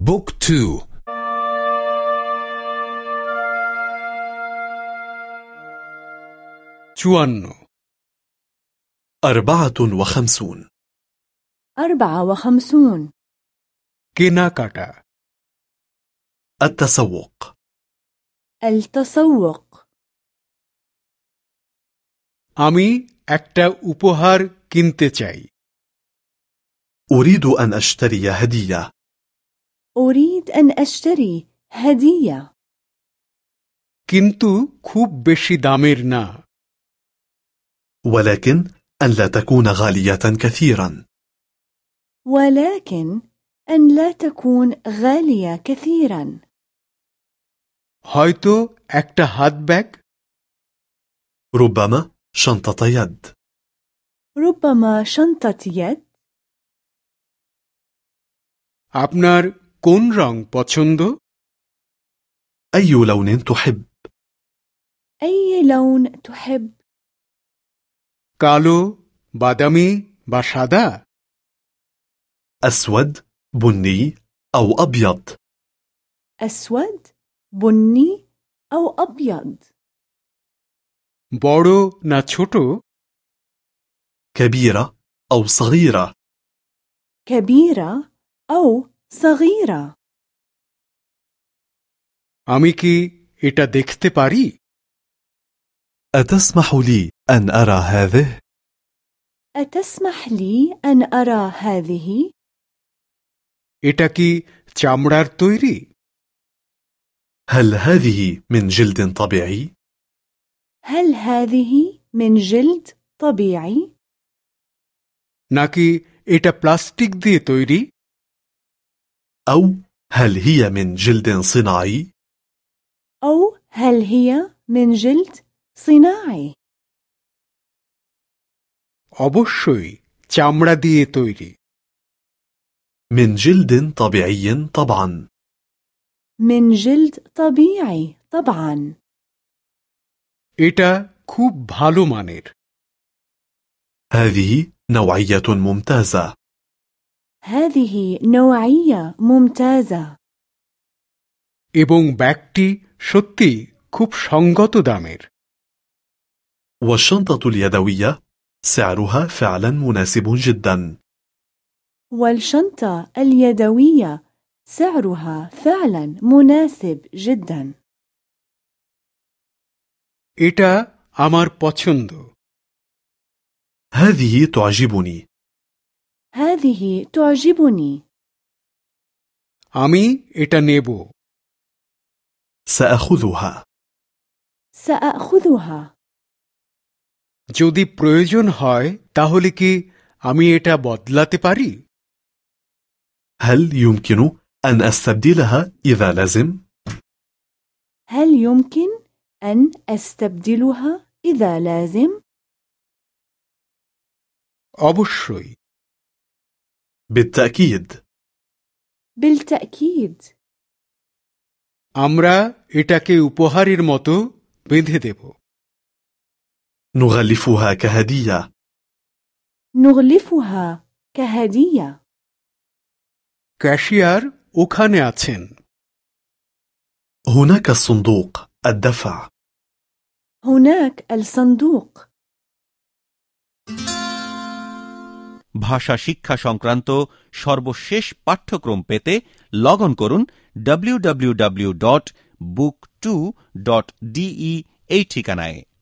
بوك تو. جوانو أربعة وخمسون. أربعة وخمسون. كينا التسوق. التسوق. أمي أكتا أبوهار كنت أريد أن أشتري هدية. أريد أن أشتري هدية কিন্তু খুব বেশি দামের না ولكن أن لا تكون غالية كثيرا ولكن أن لا تكون غالية كثيرا হয়তো একটা হাত ব্যাগ ربما شنطة يد ربما شنطة يد আপনার কোন রং পছন্দ أي لون تحب أي لون تحب কালো বাদামি বা সাদা أسود بني أو أبيض أسود بني أو أبيض বড় না ছোট كبيرة أو صغيرة كبيرة أو صغيرة আমি কি এটা দেখতে পারি أتسمح لي أن أرى هذه؟ أتسمح لي أن أرى هذه؟ এটা কি চামড়ার তৈরি هل هذه من جلد طبيعي؟ هل هذه من جلد طبيعي؟ নাকি এটা প্লাস্টিক দিয়ে তৈরি أو هل هي من جلد صناعي؟ أو هل هي من جلد صناعي؟ অবশ্যই চামড়া দিয়ে তৈরি من جلد طبيعي طبعا من جلد طبيعي طبعا এটা খুব ভালো মানের هذه نوعية ممتازة هذه نوعية ممتازة এবং ব্যাগটি সত্যি খুব সঙ্গত দামের والشنطة اليدوية سعرها فعلا مناسب جدا والشنطة اليدوية سعرها فعلا مناسب جدا এটা আমার পছন্দ هذه تعجبني هذه تعجبني আমি এটা নেব سأخذها سأخذها যদি প্রয়োজন হয় তাহলে কি আমি এটা বদলাতে পারি هل يمكن أن أستبدلها إذا لازم؟ هل يمكن أن أستبدلها إذا لازم؟ অবশ্যই بالتأكيد بالتأكيد আমরা এটাকে উপহারের মতো বেঁধে দেব نغلفها كهدية نغلفها كهدية ক্যাশিয়ার ওখানে আছেন هناك الصندوق الدفع هناك الصندوق ভাষা শিক্ষা সংক্রান্ত সর্বশেষ পাঠ্যক্রম পেতে লগ অন করুন www.book2.de এই ঠিকানায়।